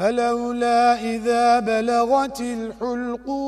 فلولا إذا بلغت الحلقون